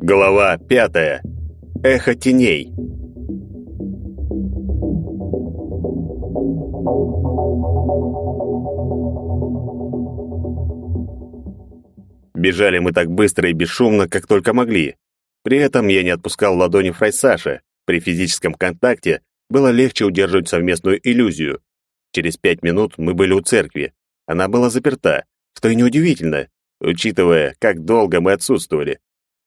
Глава пятая. Эхо теней. Бежали мы так быстро и бесшумно, как только могли. При этом я не отпускал ладони Фрайсаша. При физическом контакте было легче удерживать совместную иллюзию. Через пять минут мы были у церкви. Она была заперта, что и неудивительно, учитывая, как долго мы отсутствовали.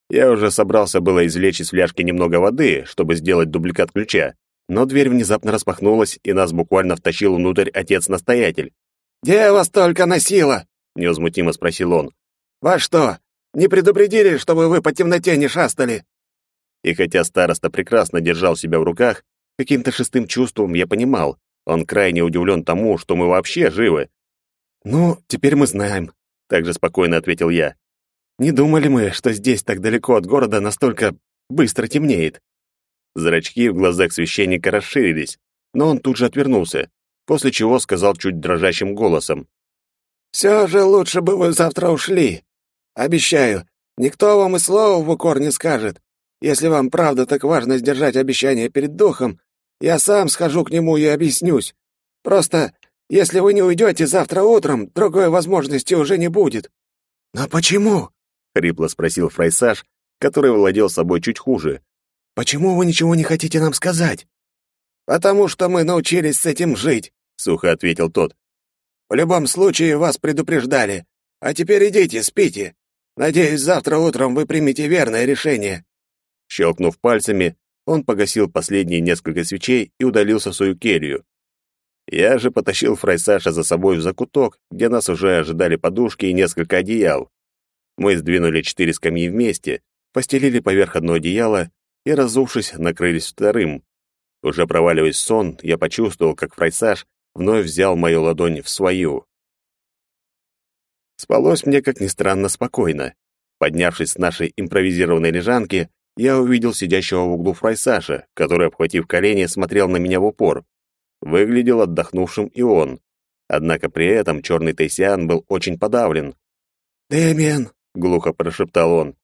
Я уже собрался было извлечь из фляжки немного воды, чтобы сделать дубликат ключа, но дверь внезапно распахнулась, и нас буквально втащил внутрь отец-настоятель. «Где вас только носило?» — невозмутимо спросил он. «Вас что, не предупредили, чтобы вы по темноте не шастали?» И хотя староста прекрасно держал себя в руках, каким-то шестым чувством я понимал, он крайне удивлен тому, что мы вообще живы. «Ну, теперь мы знаем», — также спокойно ответил я. Не думали мы, что здесь так далеко от города настолько быстро темнеет. Зрачки в глазах священника расширились, но он тут же отвернулся, после чего сказал чуть дрожащим голосом. «Все же лучше бы вы завтра ушли. Обещаю, никто вам и слова в укор не скажет. Если вам правда так важно сдержать обещание перед духом, я сам схожу к нему и объяснюсь. Просто, если вы не уйдете завтра утром, другой возможности уже не будет». «Но почему?» — хрипло спросил Фрайсаж, который владел собой чуть хуже. «Почему вы ничего не хотите нам сказать?» «Потому что мы научились с этим жить», — сухо ответил тот. «В любом случае вас предупреждали. А теперь идите, спите. Надеюсь, завтра утром вы примете верное решение». Щелкнув пальцами, он погасил последние несколько свечей и удалился в свою келью. Я же потащил Фрайсаша за собой в закуток, где нас уже ожидали подушки и несколько одеял. Мы сдвинули четыре скамьи вместе, постелили поверх одно одеяло и, разувшись, накрылись вторым. Уже проваливаясь в сон, я почувствовал, как фрайсаж вновь взял мою ладонь в свою. Спалось мне, как ни странно, спокойно. Поднявшись с нашей импровизированной лежанки, я увидел сидящего в углу фрайсаша, который, обхватив колени, смотрел на меня в упор. Выглядел отдохнувшим и он. Однако при этом черный Тайсиан был очень подавлен. «Дэмиан, — глухо прошептал он.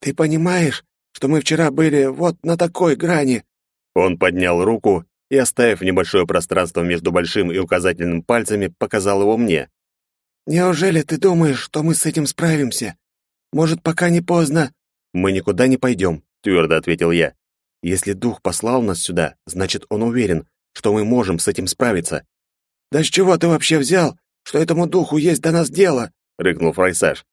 «Ты понимаешь, что мы вчера были вот на такой грани?» Он поднял руку и, оставив небольшое пространство между большим и указательным пальцами, показал его мне. «Неужели ты думаешь, что мы с этим справимся? Может, пока не поздно?» «Мы никуда не пойдем», — твердо ответил я. «Если дух послал нас сюда, значит, он уверен, что мы можем с этим справиться». «Да с чего ты вообще взял, что этому духу есть до нас дело?» — рыкнул Фрайсаж.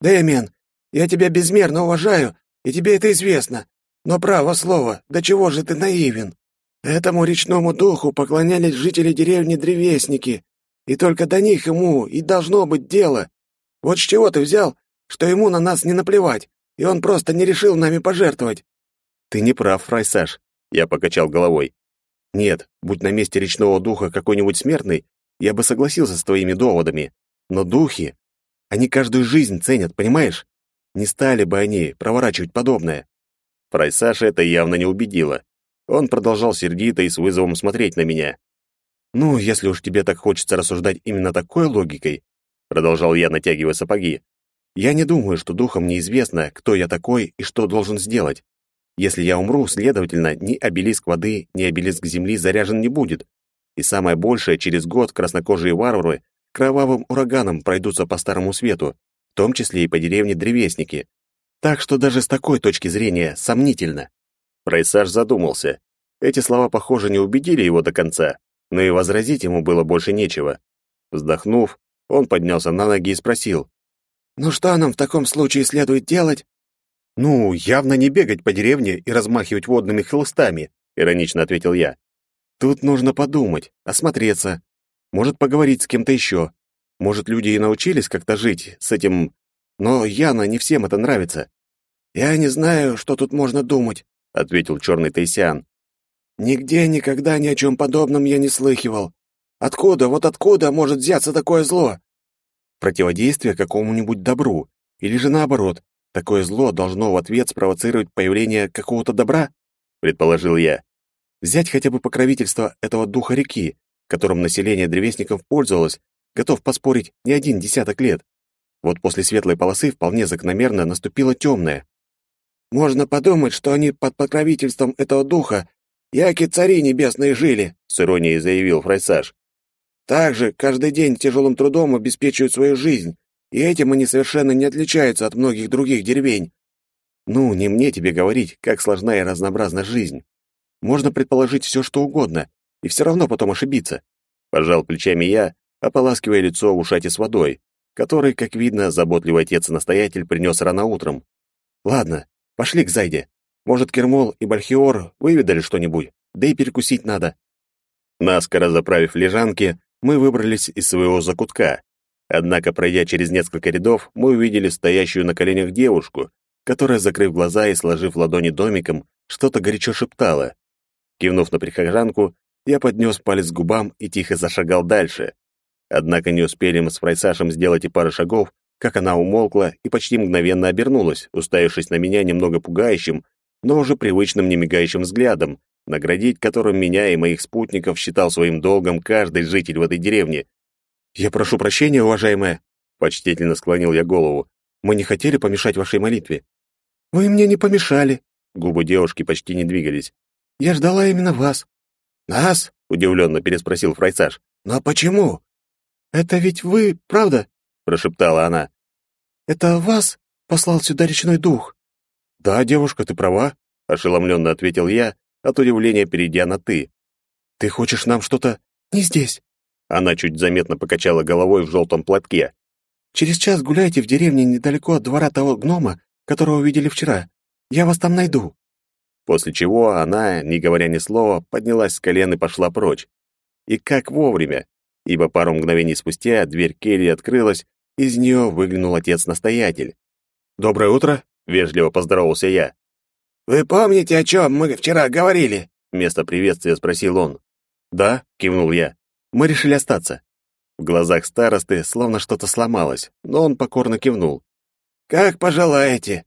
«Дэмиан, я тебя безмерно уважаю, и тебе это известно. Но право слово, до чего же ты наивен? Этому речному духу поклонялись жители деревни Древесники, и только до них ему и должно быть дело. Вот с чего ты взял, что ему на нас не наплевать, и он просто не решил нами пожертвовать?» «Ты не прав, Фрайсаж», — я покачал головой. «Нет, будь на месте речного духа какой-нибудь смертный, я бы согласился с твоими доводами. Но духи они каждую жизнь ценят, понимаешь? Не стали бы они проворачивать подобное. Фрай Саша это явно не убедило. Он продолжал сердито и с вызовом смотреть на меня. «Ну, если уж тебе так хочется рассуждать именно такой логикой», продолжал я, натягивая сапоги, «я не думаю, что духом неизвестно, кто я такой и что должен сделать. Если я умру, следовательно, ни обелиск воды, ни обелиск земли заряжен не будет. И самое большее, через год краснокожие варвары кровавым ураганом пройдутся по Старому Свету, в том числе и по деревне Древесники. Так что даже с такой точки зрения сомнительно. Прайсаж задумался. Эти слова, похоже, не убедили его до конца, но и возразить ему было больше нечего. Вздохнув, он поднялся на ноги и спросил. «Ну что нам в таком случае следует делать?» «Ну, явно не бегать по деревне и размахивать водными хлыстами», — иронично ответил я. «Тут нужно подумать, осмотреться, может, поговорить с кем-то еще. Может, люди и научились как-то жить с этим... Но, Яна, не всем это нравится. «Я не знаю, что тут можно думать», — ответил черный Тайсиан. «Нигде никогда ни о чем подобном я не слыхивал. Откуда, вот откуда может взяться такое зло?» Противодействие какому-нибудь добру. Или же наоборот, такое зло должно в ответ спровоцировать появление какого-то добра, предположил я. Взять хотя бы покровительство этого духа реки, которым население древесников пользовалось, готов поспорить не один десяток лет. Вот после светлой полосы вполне закономерно наступила темная. «Можно подумать, что они под покровительством этого духа, яки цари небесные жили», — с иронией заявил Фрайсаж. «Также каждый день тяжелым трудом обеспечивают свою жизнь, и этим они совершенно не отличаются от многих других деревень». «Ну, не мне тебе говорить, как сложна и разнообразна жизнь. Можно предположить все, что угодно, и все равно потом ошибиться». Пожал плечами я, ополаскивая лицо в ушате с водой, который, как видно, заботливый отец-настоятель принес рано утром. «Ладно, пошли к Зайде. Может, Кермол и Бальхиор выведали что-нибудь, да и перекусить надо». Наскоро заправив лежанки, мы выбрались из своего закутка. Однако, пройдя через несколько рядов, мы увидели стоящую на коленях девушку, которая, закрыв глаза и сложив ладони домиком, что-то горячо шептала. Кивнув на прихожанку, я поднес палец к губам и тихо зашагал дальше. Однако не успели мы с Фрайсашем сделать и пары шагов, как она умолкла и почти мгновенно обернулась, уставившись на меня немного пугающим, но уже привычным немигающим взглядом, наградить которым меня и моих спутников считал своим долгом каждый житель в этой деревне. «Я прошу прощения, уважаемая», — почтительно склонил я голову. «Мы не хотели помешать вашей молитве». «Вы мне не помешали», — губы девушки почти не двигались. «Я ждала именно вас». «Нас?» — удивленно переспросил Фрайсаж. «Но почему?» «Это ведь вы, правда?» — прошептала она. «Это вас послал сюда речной дух?» «Да, девушка, ты права», — ошеломленно ответил я, от удивления перейдя на «ты». «Ты хочешь нам что-то...» «Не здесь». Она чуть заметно покачала головой в желтом платке. «Через час гуляйте в деревне недалеко от двора того гнома, которого видели вчера. Я вас там найду». После чего она, не говоря ни слова, поднялась с колен и пошла прочь. И как вовремя ибо пару мгновений спустя дверь кельи открылась, из нее выглянул отец-настоятель. «Доброе утро!» — вежливо поздоровался я. «Вы помните, о чем мы вчера говорили?» — вместо приветствия спросил он. «Да», — кивнул я. «Мы решили остаться». В глазах старосты словно что-то сломалось, но он покорно кивнул. «Как пожелаете.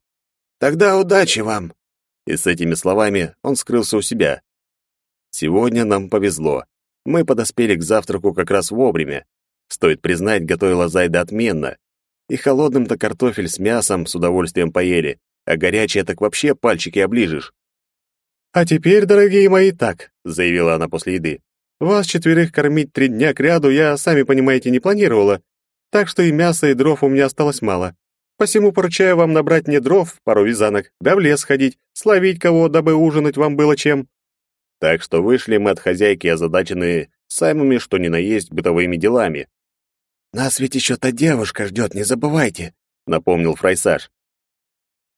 Тогда удачи вам!» И с этими словами он скрылся у себя. Сегодня нам повезло. Мы подоспели к завтраку как раз вовремя. Стоит признать, готовила Зайда отменно. И холодным-то картофель с мясом с удовольствием поели, а горячее так вообще пальчики оближешь. «А теперь, дорогие мои, так», — заявила она после еды. «Вас четверых кормить три дня кряду я, сами понимаете, не планировала, так что и мяса, и дров у меня осталось мало. Посему поручаю вам набрать мне дров, пару вязанок, да в лес ходить, словить кого, дабы ужинать вам было чем. Так что вышли мы от хозяйки озадаченные самыми что ни на есть бытовыми делами. «Нас ведь еще та девушка ждет, не забывайте», — напомнил Фрайсаж.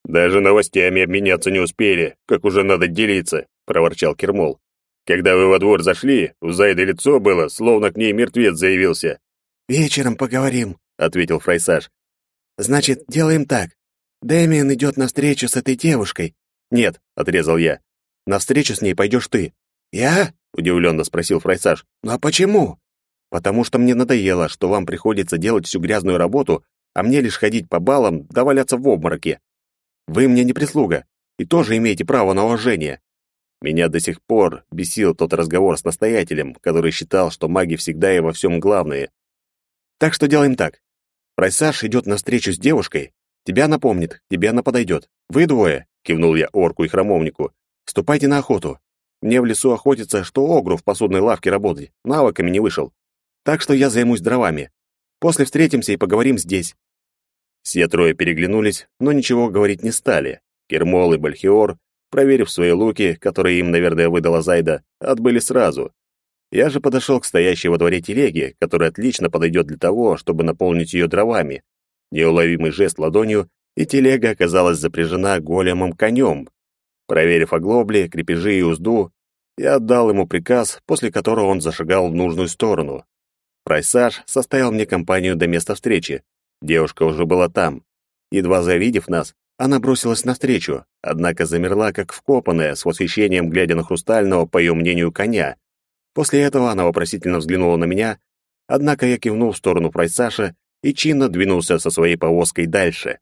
«Даже новостями обменяться не успели, как уже надо делиться», — проворчал Кермол. «Когда вы во двор зашли, у Зайды лицо было, словно к ней мертвец заявился». «Вечером поговорим», — ответил Фрайсаж. «Значит, делаем так. Дэмиен идет навстречу с этой девушкой». «Нет», — отрезал я. На встречу с ней пойдешь ты». «Я?» — удивленно спросил Фрайсаж. «Ну а почему?» «Потому что мне надоело, что вам приходится делать всю грязную работу, а мне лишь ходить по балам да в обмороке. Вы мне не прислуга, и тоже имеете право на уважение». Меня до сих пор бесил тот разговор с настоятелем, который считал, что маги всегда и во всем главные. Так что делаем так. Прайсаж идет навстречу с девушкой, тебя напомнит, тебе она подойдет. Вы двое, кивнул я орку и храмовнику, Ступайте на охоту. Мне в лесу охотиться, что огру в посудной лавке работать. Навыками не вышел. Так что я займусь дровами. После встретимся и поговорим здесь». Все трое переглянулись, но ничего говорить не стали. Кермол и Бальхиор, проверив свои луки, которые им, наверное, выдала Зайда, отбыли сразу. Я же подошел к стоящей во дворе телеге, которая отлично подойдет для того, чтобы наполнить ее дровами. Неуловимый жест ладонью, и телега оказалась запряжена големом конем, Проверив оглобли, крепежи и узду, я отдал ему приказ, после которого он зашагал в нужную сторону. Прайсаж составил мне компанию до места встречи. Девушка уже была там. Едва завидев нас, она бросилась навстречу, однако замерла, как вкопанная, с восхищением глядя на хрустального, по ее мнению, коня. После этого она вопросительно взглянула на меня, однако я кивнул в сторону Прайсаша и чинно двинулся со своей повозкой дальше.